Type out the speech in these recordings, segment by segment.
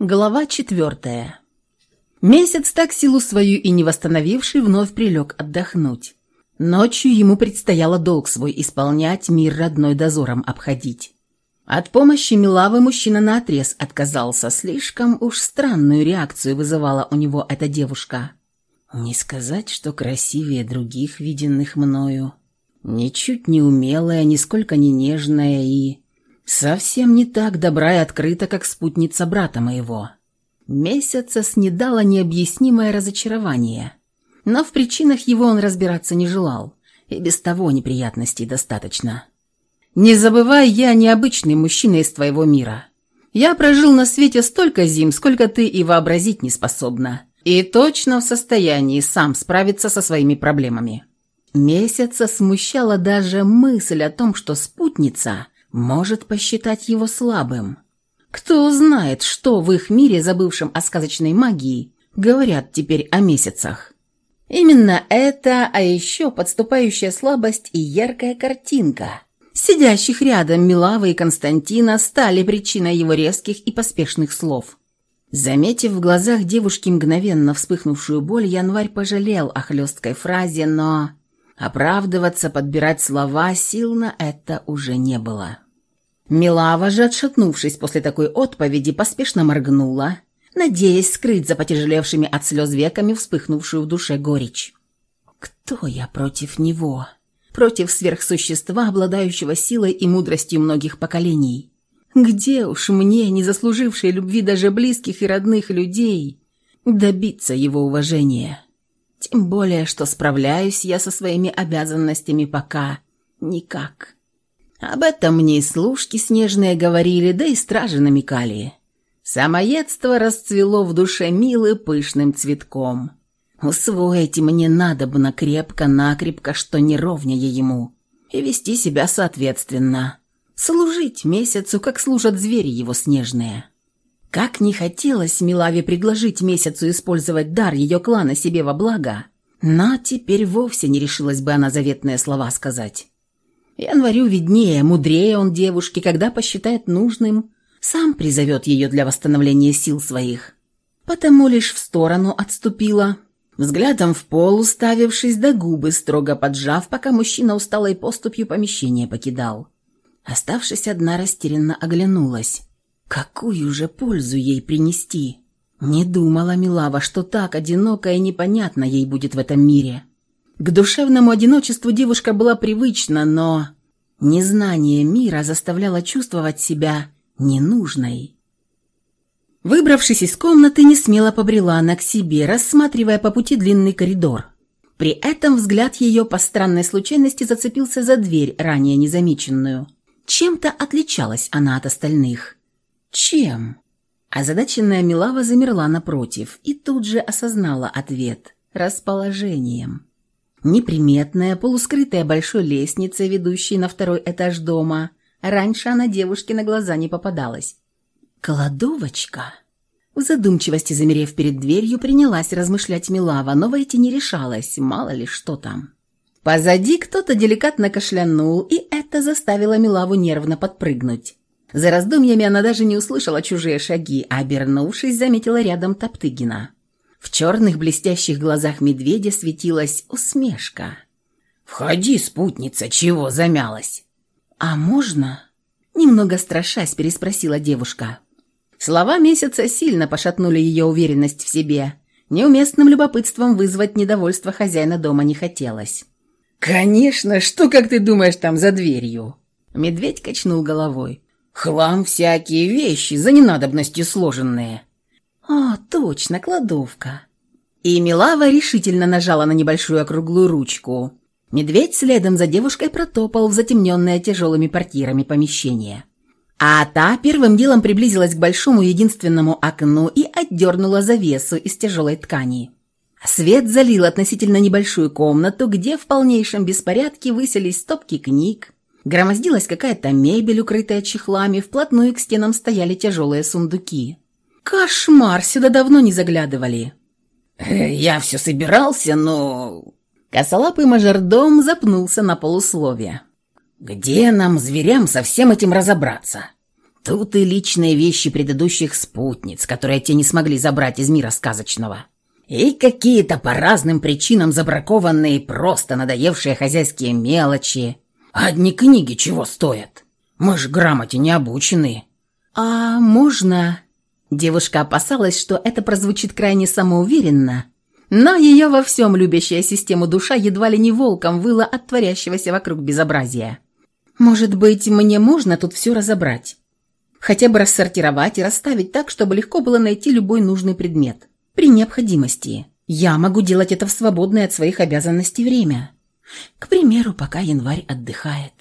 Глава четвертая. Месяц так силу свою и не восстановивший вновь прилег отдохнуть. Ночью ему предстояло долг свой исполнять, мир родной дозором обходить. От помощи Милавы мужчина наотрез отказался, слишком уж странную реакцию вызывала у него эта девушка. Не сказать, что красивее других, виденных мною. Ничуть не умелая, нисколько не нежная и Совсем не так добра и открыта, как спутница брата моего. Месяца снедало необъяснимое разочарование. Но в причинах его он разбираться не желал, и без того неприятностей достаточно. «Не забывай, я необычный мужчина из твоего мира. Я прожил на свете столько зим, сколько ты и вообразить не способна, и точно в состоянии сам справиться со своими проблемами». Месяца смущала даже мысль о том, что спутница – может посчитать его слабым. Кто знает, что в их мире, забывшем о сказочной магии, говорят теперь о месяцах. Именно это, а еще подступающая слабость и яркая картинка. Сидящих рядом Милавы и Константина стали причиной его резких и поспешных слов. Заметив в глазах девушки мгновенно вспыхнувшую боль, Январь пожалел о хлесткой фразе, но Оправдываться, подбирать слова, сил на это уже не было. Милава же, отшатнувшись после такой отповеди, поспешно моргнула, надеясь скрыть за потяжелевшими от слез веками вспыхнувшую в душе горечь. «Кто я против него? Против сверхсущества, обладающего силой и мудростью многих поколений? Где уж мне, не заслужившей любви даже близких и родных людей, добиться его уважения?» Тем более, что справляюсь я со своими обязанностями пока никак. Об этом мне и служки снежные говорили, да и стражи намекали. Самоедство расцвело в душе милы пышным цветком. Усвоить мне надобно крепко-накрепко, что не ровняя ему, и вести себя соответственно. Служить месяцу, как служат звери его снежные. Как не хотелось Милаве предложить месяцу использовать дар ее клана себе во благо, но теперь вовсе не решилась бы она заветные слова сказать. Январю виднее, мудрее он девушки, когда посчитает нужным, сам призовет ее для восстановления сил своих. Потому лишь в сторону отступила, взглядом в пол уставившись до губы, строго поджав, пока мужчина усталой поступью помещение покидал. Оставшись одна, растерянно оглянулась. Какую же пользу ей принести? Не думала Милава, что так одиноко и непонятно ей будет в этом мире. К душевному одиночеству девушка была привычна, но незнание мира заставляло чувствовать себя ненужной. Выбравшись из комнаты, не смело побрела она к себе, рассматривая по пути длинный коридор. При этом взгляд ее по странной случайности зацепился за дверь, ранее незамеченную. Чем-то отличалась она от остальных. «Чем?» Озадаченная Милава замерла напротив и тут же осознала ответ – расположением. Неприметная, полускрытая большой лестницей, ведущей на второй этаж дома, раньше она девушке на глаза не попадалась. «Кладовочка?» В задумчивости, замерев перед дверью, принялась размышлять Милава, но войти не решалась, мало ли что там. Позади кто-то деликатно кашлянул, и это заставило Милаву нервно подпрыгнуть. За раздумьями она даже не услышала чужие шаги, а, обернувшись, заметила рядом Топтыгина. В черных блестящих глазах медведя светилась усмешка. «Входи, спутница, чего замялась?» «А можно?» Немного страшась, переспросила девушка. Слова месяца сильно пошатнули ее уверенность в себе. Неуместным любопытством вызвать недовольство хозяина дома не хотелось. «Конечно, что, как ты думаешь, там за дверью?» Медведь качнул головой. Хлам всякие вещи, за ненадобностью сложенные. О, точно, кладовка. И Милава решительно нажала на небольшую округлую ручку. Медведь следом за девушкой протопал в затемненное тяжелыми портьерами помещение. А та первым делом приблизилась к большому единственному окну и отдернула завесу из тяжелой ткани. Свет залил относительно небольшую комнату, где в полнейшем беспорядке выселись стопки книг, Громоздилась какая-то мебель, укрытая чехлами, вплотную к стенам стояли тяжелые сундуки. Кошмар, сюда давно не заглядывали. Э, «Я все собирался, но...» Косолапый мажордом запнулся на полусловие. «Где нам, зверям, со всем этим разобраться? Тут и личные вещи предыдущих спутниц, которые те не смогли забрать из мира сказочного. И какие-то по разным причинам забракованные, просто надоевшие хозяйские мелочи. Одни книги чего стоят? Мы ж грамоте не обучены. «А можно...» Девушка опасалась, что это прозвучит крайне самоуверенно, но ее во всем любящая систему душа едва ли не волком выла от творящегося вокруг безобразия. «Может быть, мне можно тут все разобрать? Хотя бы рассортировать и расставить так, чтобы легко было найти любой нужный предмет. При необходимости. Я могу делать это в свободное от своих обязанностей время. К примеру, пока январь отдыхает».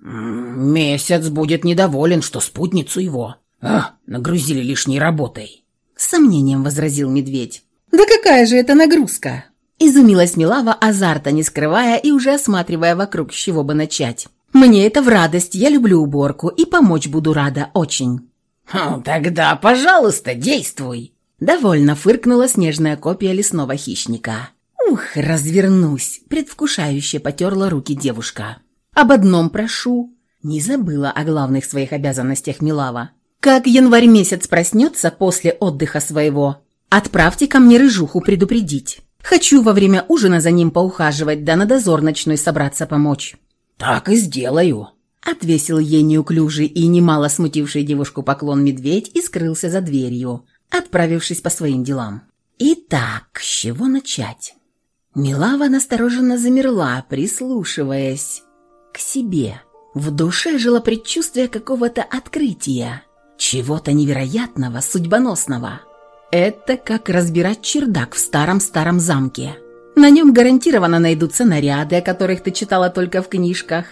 «Месяц будет недоволен, что спутницу его а, нагрузили лишней работой», — с сомнением возразил медведь. «Да какая же это нагрузка?» Изумилась Милава, азарта не скрывая и уже осматривая вокруг, с чего бы начать. «Мне это в радость, я люблю уборку и помочь буду рада очень». «Хм, «Тогда, пожалуйста, действуй!» Довольно фыркнула снежная копия лесного хищника. «Ух, развернусь!» – предвкушающе потерла руки девушка. Об одном прошу. Не забыла о главных своих обязанностях Милава. Как январь месяц проснется после отдыха своего, отправьте ко мне рыжуху предупредить. Хочу во время ужина за ним поухаживать, да на дозор ночной собраться помочь». «Так и сделаю», — отвесил ей неуклюжий и немало смутивший девушку поклон медведь и скрылся за дверью, отправившись по своим делам. «Итак, с чего начать?» Милава настороженно замерла, прислушиваясь к себе. В душе жило предчувствие какого-то открытия, чего-то невероятного, судьбоносного. Это как разбирать чердак в старом-старом замке. На нем гарантированно найдутся наряды, о которых ты читала только в книжках.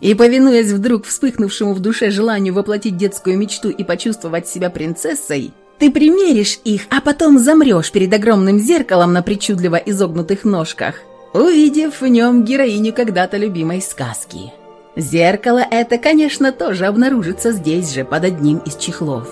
И, повинуясь вдруг вспыхнувшему в душе желанию воплотить детскую мечту и почувствовать себя принцессой, ты примеришь их, а потом замрешь перед огромным зеркалом на причудливо изогнутых ножках, увидев в нем героиню когда-то любимой сказки. Зеркало это, конечно, тоже обнаружится здесь же, под одним из чехлов.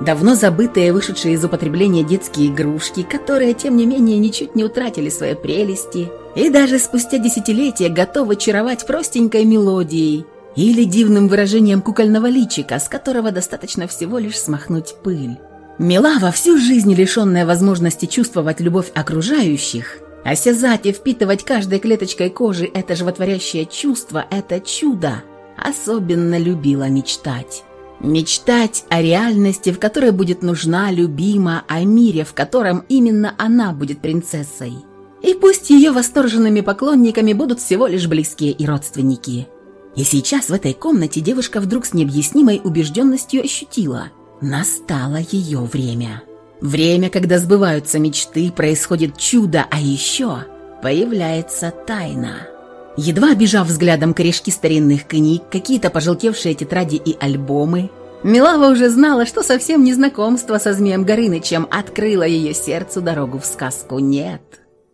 Давно забытые, вышедшие из употребления детские игрушки, которые, тем не менее, ничуть не утратили свои прелести, и даже спустя десятилетия готовы чаровать простенькой мелодией или дивным выражением кукольного личика, с которого достаточно всего лишь смахнуть пыль. Мила, всю жизнь лишенная возможности чувствовать любовь окружающих – Осязать и впитывать каждой клеточкой кожи это животворящее чувство, это чудо. Особенно любила мечтать. Мечтать о реальности, в которой будет нужна, любима, о мире, в котором именно она будет принцессой. И пусть ее восторженными поклонниками будут всего лишь близкие и родственники. И сейчас в этой комнате девушка вдруг с необъяснимой убежденностью ощутила – настало ее время. Время, когда сбываются мечты, происходит чудо, а еще появляется тайна. Едва обижав взглядом корешки старинных книг, какие-то пожелтевшие тетради и альбомы, Милава уже знала, что совсем не знакомство со Змеем Горынычем открыло ее сердцу дорогу в сказку. Нет,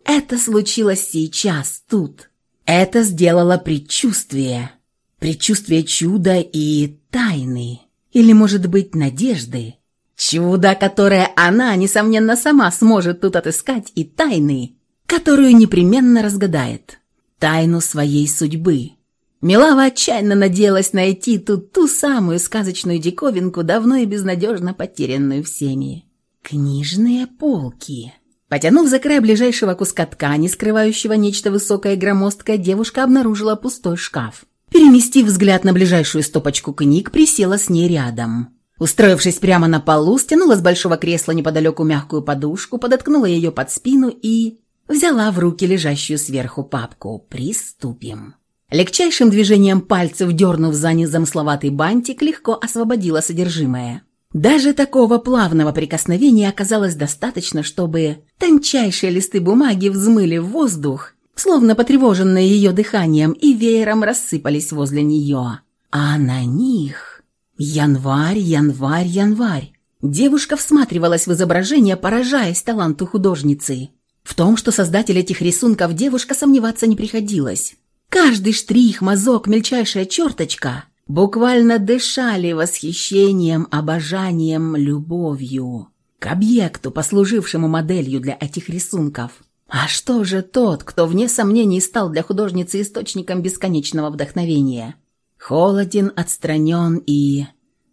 это случилось сейчас, тут. Это сделало предчувствие. Предчувствие чуда и тайны. Или, может быть, надежды. Чудо, которое она, несомненно, сама сможет тут отыскать, и тайны, которую непременно разгадает. Тайну своей судьбы. Милава отчаянно надеялась найти тут ту самую сказочную диковинку, давно и безнадежно потерянную всеми. Книжные полки. Потянув за край ближайшего куска ткани, скрывающего нечто высокое и громоздкое, девушка обнаружила пустой шкаф. Переместив взгляд на ближайшую стопочку книг, присела с ней рядом. Устроившись прямо на полу, стянула с большого кресла неподалеку мягкую подушку, подоткнула ее под спину и... Взяла в руки лежащую сверху папку. «Приступим». Легчайшим движением пальцев, дернув за незамысловатый бантик, легко освободила содержимое. Даже такого плавного прикосновения оказалось достаточно, чтобы тончайшие листы бумаги взмыли в воздух, словно потревоженные ее дыханием, и веером рассыпались возле нее. А на них... Январь, январь, январь. Девушка всматривалась в изображение, поражаясь таланту художницы. В том, что создатель этих рисунков девушка сомневаться не приходилось. Каждый штрих, мазок, мельчайшая черточка буквально дышали восхищением, обожанием, любовью к объекту, послужившему моделью для этих рисунков. А что же тот, кто вне сомнений стал для художницы источником бесконечного вдохновения? Холоден, отстранен и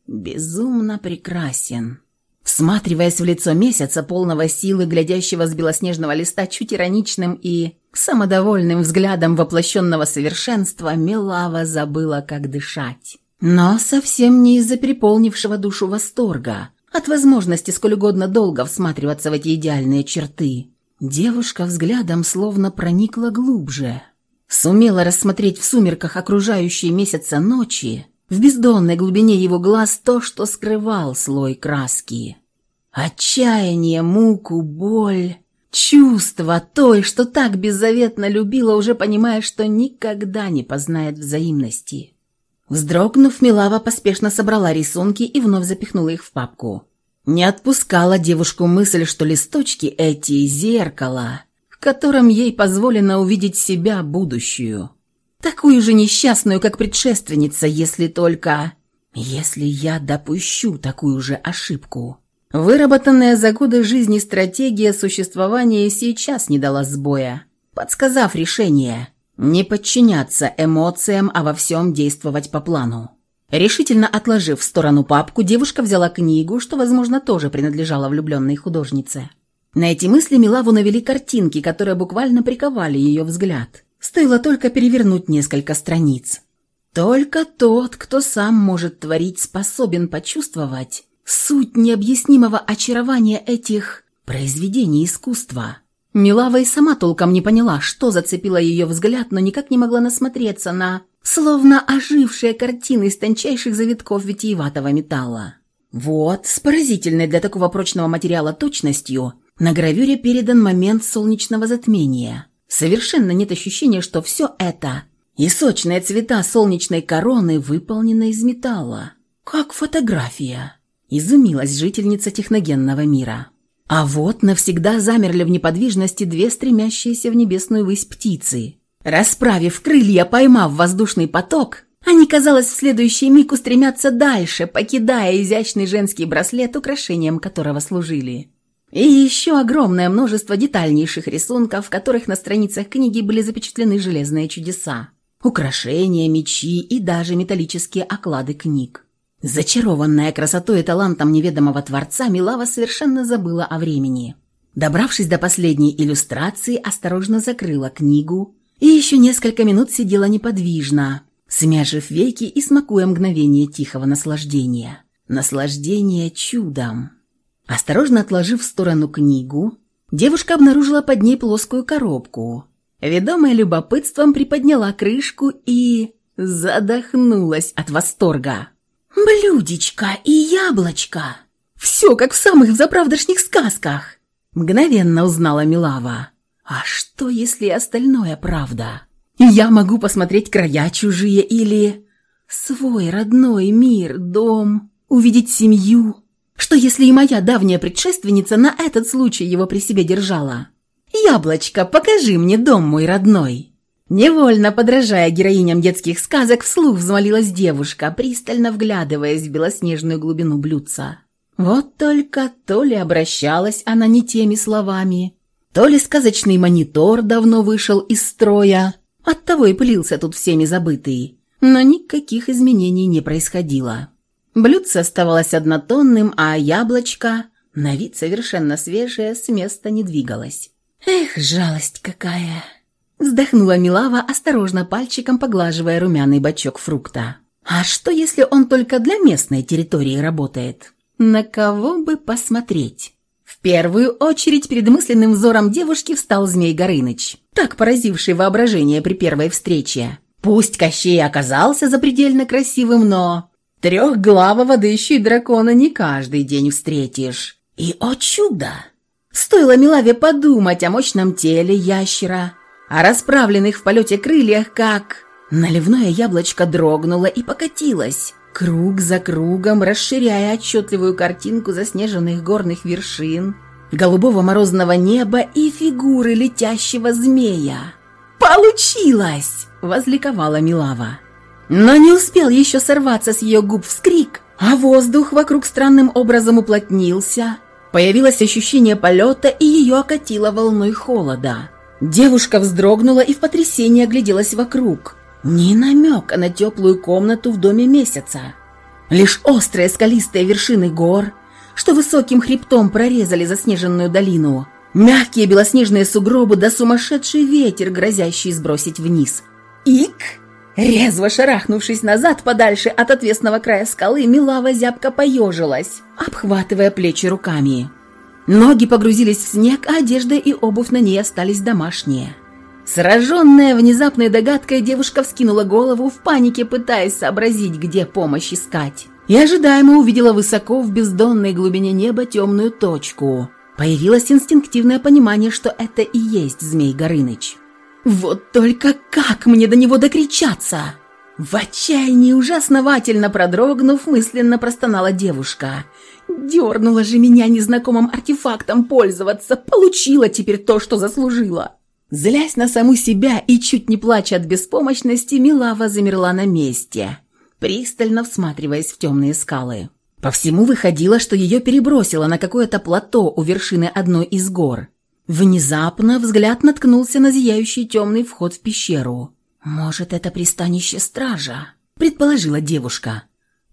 безумно прекрасен. Всматриваясь в лицо месяца, полного силы, глядящего с белоснежного листа чуть ироничным и самодовольным взглядом воплощенного совершенства, Милава забыла, как дышать. Но совсем не из-за переполнившего душу восторга, от возможности сколь угодно долго всматриваться в эти идеальные черты. Девушка взглядом словно проникла глубже. Сумела рассмотреть в сумерках окружающие месяца ночи, в бездонной глубине его глаз то, что скрывал слой краски. Отчаяние, муку, боль, чувство той, что так беззаветно любила, уже понимая, что никогда не познает взаимности. Вздрогнув, Милава поспешно собрала рисунки и вновь запихнула их в папку. Не отпускала девушку мысль, что листочки эти – зеркало, котором ей позволено увидеть себя будущую. Такую же несчастную, как предшественница, если только... Если я допущу такую же ошибку. Выработанная за годы жизни стратегия существования сейчас не дала сбоя, подсказав решение не подчиняться эмоциям, а во всем действовать по плану. Решительно отложив в сторону папку, девушка взяла книгу, что, возможно, тоже принадлежала влюбленной художнице. На эти мысли Милаву навели картинки, которые буквально приковали ее взгляд. Стоило только перевернуть несколько страниц. Только тот, кто сам может творить, способен почувствовать суть необъяснимого очарования этих произведений искусства. Милава и сама толком не поняла, что зацепило ее взгляд, но никак не могла насмотреться на словно ожившие картины из тончайших завитков витиеватого металла. Вот, с поразительной для такого прочного материала точностью, на гравюре передан момент солнечного затмения – Совершенно нет ощущения, что все это и сочные цвета солнечной короны выполнены из металла. Как фотография. Изумилась жительница техногенного мира. А вот навсегда замерли в неподвижности две стремящиеся в небесную высь птицы. Расправив крылья, поймав воздушный поток, они, казалось, в следующий миг устремятся дальше, покидая изящный женский браслет, украшением которого служили. И еще огромное множество детальнейших рисунков, в которых на страницах книги были запечатлены железные чудеса, украшения, мечи и даже металлические оклады книг. Зачарованная красотой и талантом неведомого творца, Милава совершенно забыла о времени. Добравшись до последней иллюстрации, осторожно закрыла книгу и еще несколько минут сидела неподвижно, смяжив веки и смакуя мгновение тихого наслаждения. Наслаждение чудом. Осторожно отложив в сторону книгу, девушка обнаружила под ней плоскую коробку. Ведомая любопытством приподняла крышку и... задохнулась от восторга. «Блюдечко и яблочко! Все как в самых заправдошних сказках!» Мгновенно узнала Милава. «А что, если остальное правда? Я могу посмотреть края чужие или... свой родной мир, дом, увидеть семью, что если и моя давняя предшественница на этот случай его при себе держала? «Яблочко, покажи мне дом мой родной!» Невольно подражая героиням детских сказок, вслух взмолилась девушка, пристально вглядываясь в белоснежную глубину блюдца. Вот только то ли обращалась она не теми словами, то ли сказочный монитор давно вышел из строя, оттого и пылился тут всеми забытый, но никаких изменений не происходило. Блюдце оставалось однотонным, а яблочко, на вид совершенно свежее, с места не двигалось. «Эх, жалость какая!» Вздохнула Милава, осторожно пальчиком поглаживая румяный бачок фрукта. «А что, если он только для местной территории работает? На кого бы посмотреть?» В первую очередь перед мысленным взором девушки встал Змей Горыныч, так поразивший воображение при первой встрече. Пусть Кощей оказался запредельно красивым, но Трехглавого, да еще и дракона не каждый день встретишь. И, о чудо! Стоило Милаве подумать о мощном теле ящера, о расправленных в полете крыльях, как... Наливное яблочко дрогнуло и покатилось, круг за кругом, расширяя отчетливую картинку заснеженных горных вершин, голубого морозного неба и фигуры летящего змея. «Получилось!» – возликовала Милава. Но не успел еще сорваться с ее губ вскрик, а воздух вокруг странным образом уплотнился. Появилось ощущение полета, и ее окатило волной холода. Девушка вздрогнула и в потрясении огляделась вокруг. Ни намека на теплую комнату в доме месяца. Лишь острые скалистые вершины гор, что высоким хребтом прорезали заснеженную долину, мягкие белоснежные сугробы да сумасшедший ветер, грозящий сбросить вниз. Ик! Резво шарахнувшись назад подальше от отвесного края скалы, Милава зябко поежилась, обхватывая плечи руками. Ноги погрузились в снег, а одежда и обувь на ней остались домашние. Сраженная внезапной догадкой, девушка вскинула голову в панике, пытаясь сообразить, где помощь искать. И ожидаемо увидела высоко в бездонной глубине неба темную точку. Появилось инстинктивное понимание, что это и есть Змей Горыныч. «Вот только как мне до него докричаться?» В отчаянии, уже основательно продрогнув, мысленно простонала девушка. «Дернула же меня незнакомым артефактом пользоваться, получила теперь то, что заслужила». Злясь на саму себя и чуть не плача от беспомощности, Милава замерла на месте, пристально всматриваясь в темные скалы. По всему выходило, что ее перебросило на какое-то плато у вершины одной из гор. Внезапно взгляд наткнулся на зияющий темный вход в пещеру. «Может, это пристанище стража?» – предположила девушка.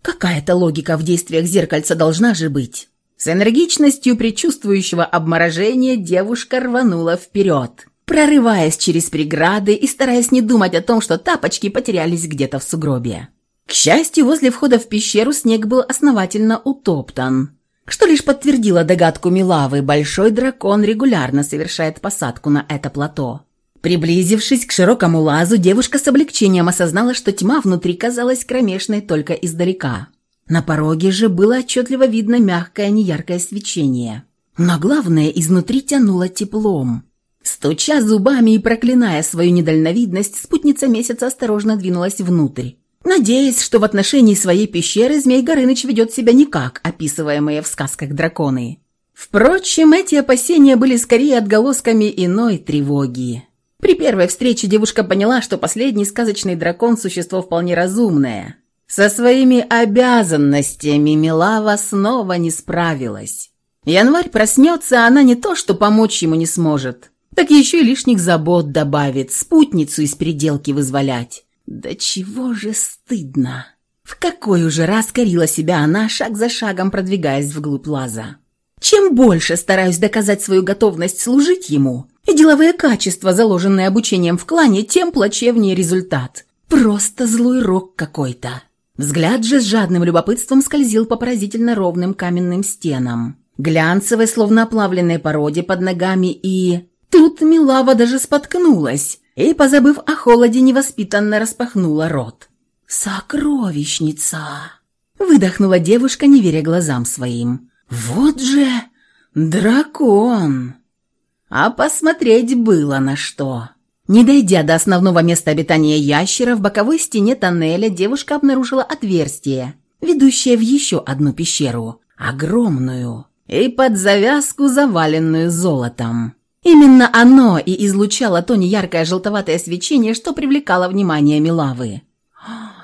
«Какая-то логика в действиях зеркальца должна же быть». С энергичностью предчувствующего обморожения девушка рванула вперед прорываясь через преграды и стараясь не думать о том, что тапочки потерялись где-то в сугробе. К счастью, возле входа в пещеру снег был основательно утоптан, что лишь подтвердило догадку Милавы, большой дракон регулярно совершает посадку на это плато. Приблизившись к широкому лазу, девушка с облегчением осознала, что тьма внутри казалась кромешной только издалека. На пороге же было отчетливо видно мягкое неяркое свечение. Но главное, изнутри тянуло теплом – Стуча зубами и проклиная свою недальновидность, спутница месяца осторожно двинулась внутрь. Надеясь, что в отношении своей пещеры Змей Горыныч ведет себя не как описываемые в сказках драконы. Впрочем, эти опасения были скорее отголосками иной тревоги. При первой встрече девушка поняла, что последний сказочный дракон – существо вполне разумное. Со своими обязанностями Милава снова не справилась. Январь проснется, а она не то, что помочь ему не сможет, так еще и лишних забот добавит, спутницу из переделки вызволять. Да чего же стыдно. В какой уже раз корила себя она, шаг за шагом продвигаясь вглубь лаза. Чем больше стараюсь доказать свою готовность служить ему, и деловые качества, заложенные обучением в клане, тем плачевнее результат. Просто злой рок какой-то. Взгляд же с жадным любопытством скользил по поразительно ровным каменным стенам. Глянцевой, словно оплавленной породе под ногами и... Тут Милава даже споткнулась и, позабыв о холоде, невоспитанно распахнула рот. «Сокровищница!» Выдохнула девушка, не веря глазам своим. «Вот же дракон!» А посмотреть было на что. Не дойдя до основного места обитания ящера, в боковой стене тоннеля девушка обнаружила отверстие, ведущее в еще одну пещеру, огромную и под завязку заваленную золотом. Именно оно и излучало то неяркое желтоватое свечение, что привлекало внимание Милавы.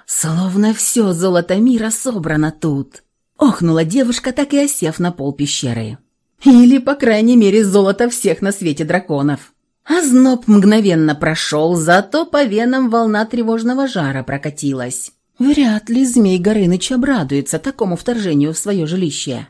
«Словно все золото мира собрано тут», — охнула девушка, так и осев на пол пещеры. «Или, по крайней мере, золото всех на свете драконов». А зноб мгновенно прошел, зато по венам волна тревожного жара прокатилась. Вряд ли Змей Горыныч обрадуется такому вторжению в свое жилище.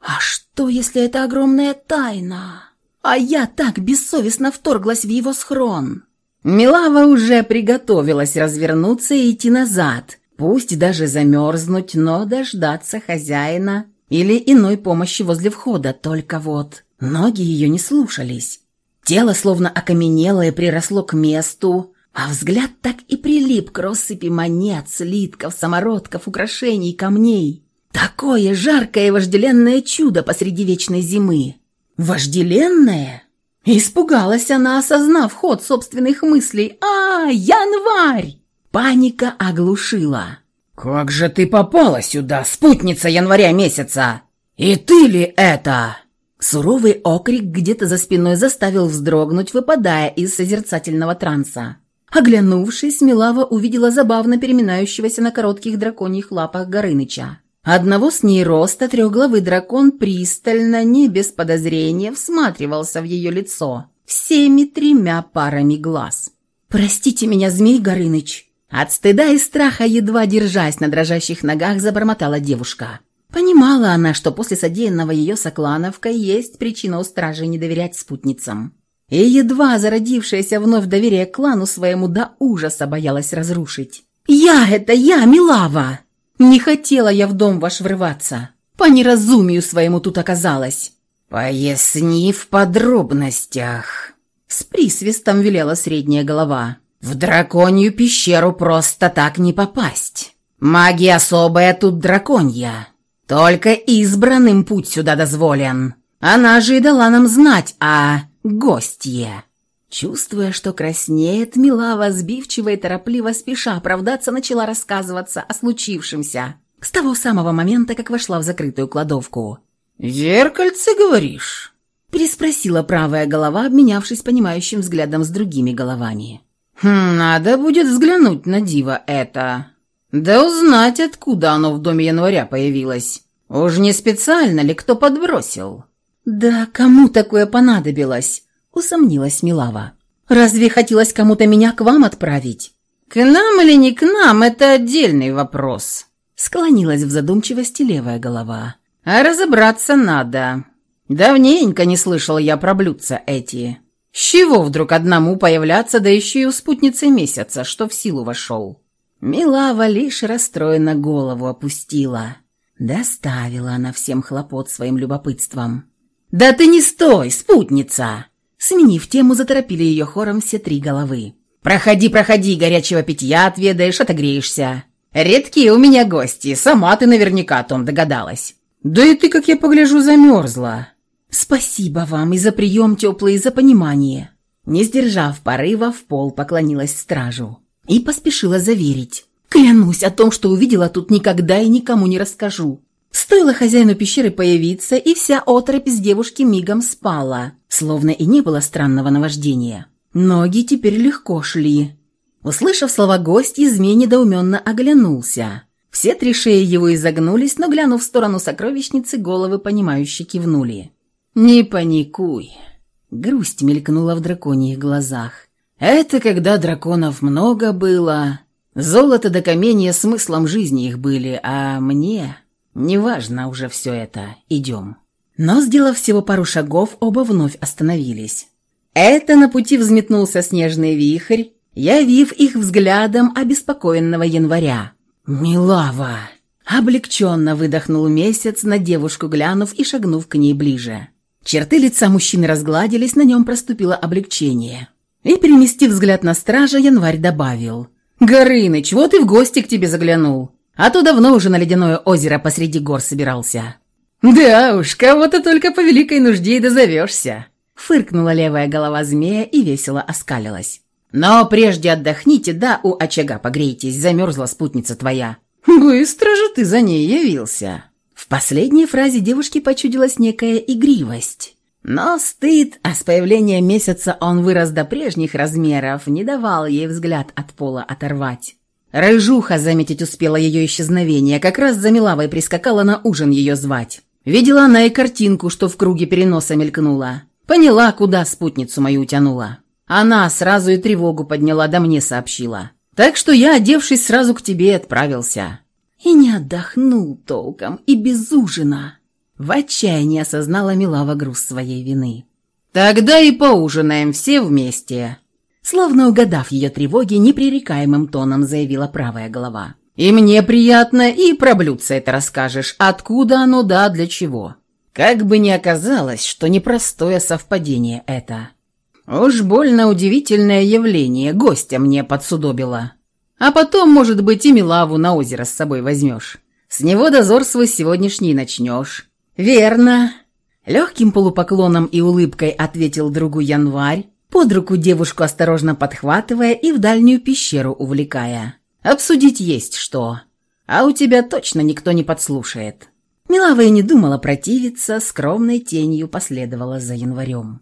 «А что, если это огромная тайна?» А я так бессовестно вторглась в его схрон. Милава уже приготовилась развернуться и идти назад, пусть даже замерзнуть, но дождаться хозяина или иной помощи возле входа, только вот ноги ее не слушались. Тело словно окаменело и приросло к месту, а взгляд так и прилип к россыпи монет, слитков, самородков, украшений, камней. Такое жаркое и вожделенное чудо посреди вечной зимы. Вожделенная? Испугалась она, осознав ход собственных мыслей. «А, январь!» Паника оглушила. «Как же ты попала сюда, спутница января месяца? И ты ли это?» Суровый окрик где-то за спиной заставил вздрогнуть, выпадая из созерцательного транса. Оглянувшись, Милава увидела забавно переминающегося на коротких драконьих лапах Горыныча. Одного с ней роста трехглавый дракон пристально, не без подозрения, всматривался в ее лицо всеми тремя парами глаз. «Простите меня, Змей Горыныч!» От стыда и страха, едва держась на дрожащих ногах, забормотала девушка. Понимала она, что после содеянного ее соклановкой есть причина у стражи не доверять спутницам. И едва зародившееся вновь доверие клану своему до ужаса боялась разрушить. «Я — это я, Милава! Не хотела я в дом ваш врываться. По неразумию своему тут оказалась». «Поясни в подробностях», — с присвистом велела средняя голова. «В драконью пещеру просто так не попасть. Магия особая тут драконья. Только избранным путь сюда дозволен. Она же и дала нам знать о гостье». Чувствуя, что краснеет, Милава, сбивчиво и торопливо спеша оправдаться, начала рассказываться о случившемся. С того самого момента, как вошла в закрытую кладовку. «Зеркальце, говоришь?» Переспросила правая голова, обменявшись понимающим взглядом с другими головами. «Хм, надо будет взглянуть на диво это. Да узнать, откуда оно в доме января появилось. Уж не специально ли кто подбросил?» «Да кому такое понадобилось?» — усомнилась Милава. «Разве хотелось кому-то меня к вам отправить?» «К нам или не к нам, это отдельный вопрос», — склонилась в задумчивости левая голова. А разобраться надо. Давненько не слышал я про блюдца эти. С чего вдруг одному появляться, да еще и у спутницы месяца, что в силу вошел? Милава лишь расстроенно голову опустила. Доставила она всем хлопот своим любопытством. «Да ты не стой, спутница!» Сменив тему, заторопили ее хором все три головы. «Проходи, проходи, горячего питья отведаешь, отогреешься. Редкие у меня гости, сама ты наверняка о том догадалась. «Да и ты, как я погляжу, замерзла». «Спасибо вам и за прием теплый, и за понимание». Не сдержав порыва, в пол поклонилась стражу и поспешила заверить. «Клянусь о том, что увидела тут никогда и никому не расскажу». Стоило хозяину пещеры появиться, и вся оторопь с девушки мигом спала, словно и не было странного наваждения. Ноги теперь легко шли. Услышав слова гостья, змей недоуменно оглянулся. Все три шеи его изогнулись, но, глянув в сторону сокровищницы, головы понимающе кивнули. «Не паникуй!» Грусть мелькнула в драконьих глазах. «Это когда драконов много было. Золото до каменья смыслом жизни их были, а мне... Неважно уже все это. Идем». Но, сделав всего пару шагов, оба вновь остановились. Это на пути взметнулся снежный вихрь, явив их взглядом обеспокоенного января. «Милава!» Облегченно выдохнул месяц, на девушку глянув и шагнув к ней ближе. Черты лица мужчины разгладились, на нем проступило облегчение. И, переместив взгляд на стража, январь добавил. «Горыныч, вот и в гости к тебе заглянул. А то давно уже на ледяное озеро посреди гор собирался». «Да уж, кого-то только по великой нужде и дозовешься», фыркнула левая голова змея и весело оскалилась. Но прежде отдохните, да у очага погрейтесь, замерзла спутница твоя». «Быстро же ты за ней явился». В последней фразе девушки почудилась некая игривость. Но стыд, а с появлением месяца он вырос до прежних размеров, не давал ей взгляд от пола оторвать. Рыжуха заметить успела ее исчезновение, как раз за Милавой прискакала на ужин ее звать. Видела она и картинку, что в круге переноса мелькнула. Поняла, куда спутницу мою утянула. Она сразу и тревогу подняла, да мне сообщила. Так что я, одевшись, сразу к тебе отправился. И не отдохнул толком, и без ужина. В отчаянии осознала Милава груз своей вины. «Тогда и поужинаем все вместе», Словно угадав ее тревоги, непререкаемым тоном заявила правая голова. «И мне приятно, и про блюдце это расскажешь. Откуда оно, да, для чего. Как бы ни оказалось, что непростое совпадение это. Уж больно удивительное явление гостя мне подсудобило. А потом, может быть, и Милаву на озеро с собой возьмешь. С него дозор свой сегодняшний начнешь». «Верно». Легким полупоклоном и улыбкой ответил другу Январь, под руку девушку осторожно подхватывая и в дальнюю пещеру увлекая. «Обсудить есть что. А у тебя точно никто не подслушает». Милава и не думала противиться, скромной тенью последовала за январем.